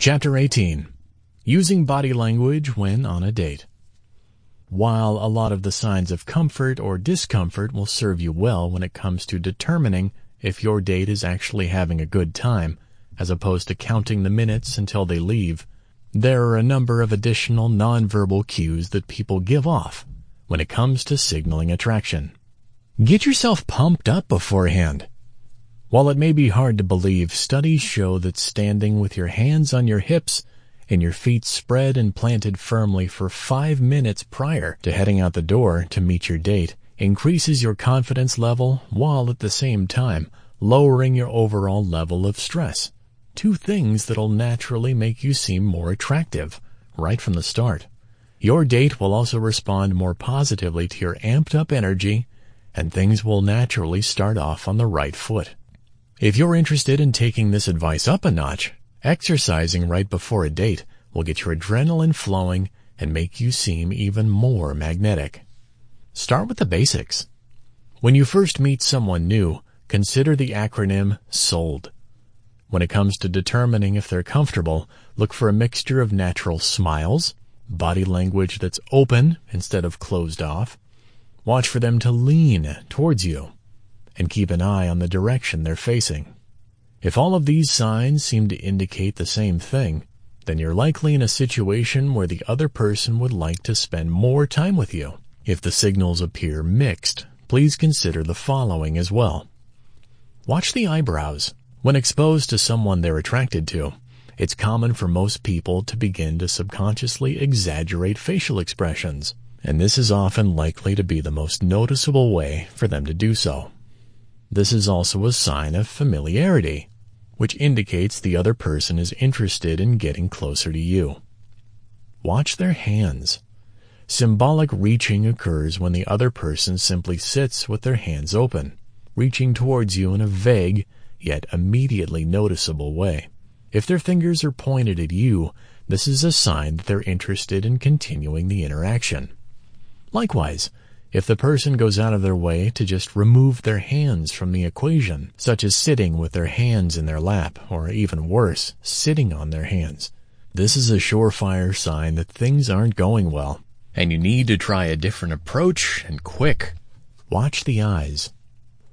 Chapter 18 Using Body Language When on a Date While a lot of the signs of comfort or discomfort will serve you well when it comes to determining if your date is actually having a good time, as opposed to counting the minutes until they leave, there are a number of additional nonverbal cues that people give off when it comes to signaling attraction. Get yourself pumped up beforehand. While it may be hard to believe, studies show that standing with your hands on your hips and your feet spread and planted firmly for five minutes prior to heading out the door to meet your date increases your confidence level while at the same time lowering your overall level of stress. Two things that'll naturally make you seem more attractive right from the start. Your date will also respond more positively to your amped up energy and things will naturally start off on the right foot. If you're interested in taking this advice up a notch, exercising right before a date will get your adrenaline flowing and make you seem even more magnetic. Start with the basics. When you first meet someone new, consider the acronym SOLD. When it comes to determining if they're comfortable, look for a mixture of natural smiles, body language that's open instead of closed off. Watch for them to lean towards you and keep an eye on the direction they're facing. If all of these signs seem to indicate the same thing, then you're likely in a situation where the other person would like to spend more time with you. If the signals appear mixed, please consider the following as well. Watch the eyebrows. When exposed to someone they're attracted to, it's common for most people to begin to subconsciously exaggerate facial expressions, and this is often likely to be the most noticeable way for them to do so. This is also a sign of familiarity, which indicates the other person is interested in getting closer to you. Watch their hands. Symbolic reaching occurs when the other person simply sits with their hands open, reaching towards you in a vague, yet immediately noticeable way. If their fingers are pointed at you, this is a sign that they're interested in continuing the interaction. Likewise, if the person goes out of their way to just remove their hands from the equation, such as sitting with their hands in their lap, or even worse, sitting on their hands, this is a surefire sign that things aren't going well, and you need to try a different approach and quick. Watch the eyes.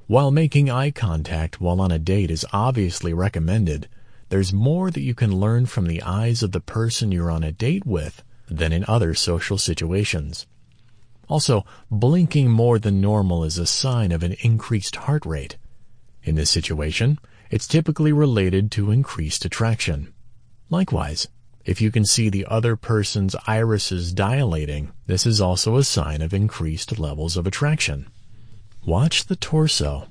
While making eye contact while on a date is obviously recommended, there's more that you can learn from the eyes of the person you're on a date with than in other social situations. Also, blinking more than normal is a sign of an increased heart rate. In this situation, it's typically related to increased attraction. Likewise, if you can see the other person's irises dilating, this is also a sign of increased levels of attraction. Watch the torso.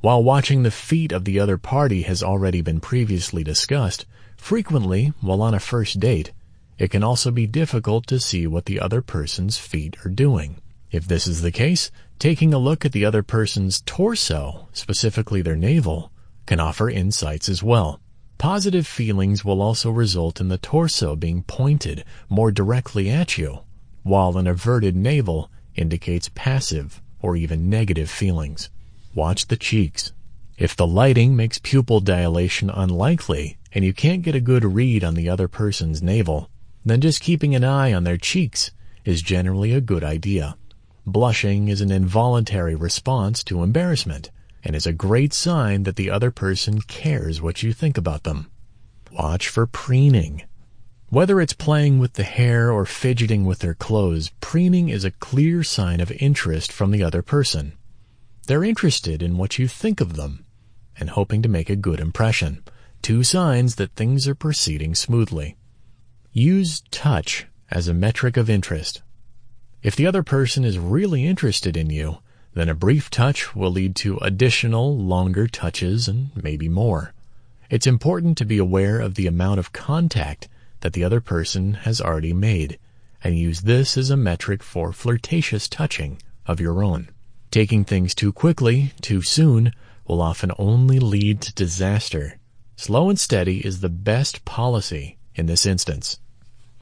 While watching the feet of the other party has already been previously discussed, frequently, while on a first date, it can also be difficult to see what the other person's feet are doing. If this is the case, taking a look at the other person's torso, specifically their navel, can offer insights as well. Positive feelings will also result in the torso being pointed more directly at you, while an averted navel indicates passive or even negative feelings. Watch the cheeks. If the lighting makes pupil dilation unlikely and you can't get a good read on the other person's navel, then just keeping an eye on their cheeks is generally a good idea. Blushing is an involuntary response to embarrassment and is a great sign that the other person cares what you think about them. Watch for preening. Whether it's playing with the hair or fidgeting with their clothes, preening is a clear sign of interest from the other person. They're interested in what you think of them and hoping to make a good impression. Two signs that things are proceeding smoothly. Use touch as a metric of interest. If the other person is really interested in you, then a brief touch will lead to additional, longer touches and maybe more. It's important to be aware of the amount of contact that the other person has already made and use this as a metric for flirtatious touching of your own. Taking things too quickly, too soon, will often only lead to disaster. Slow and steady is the best policy in this instance.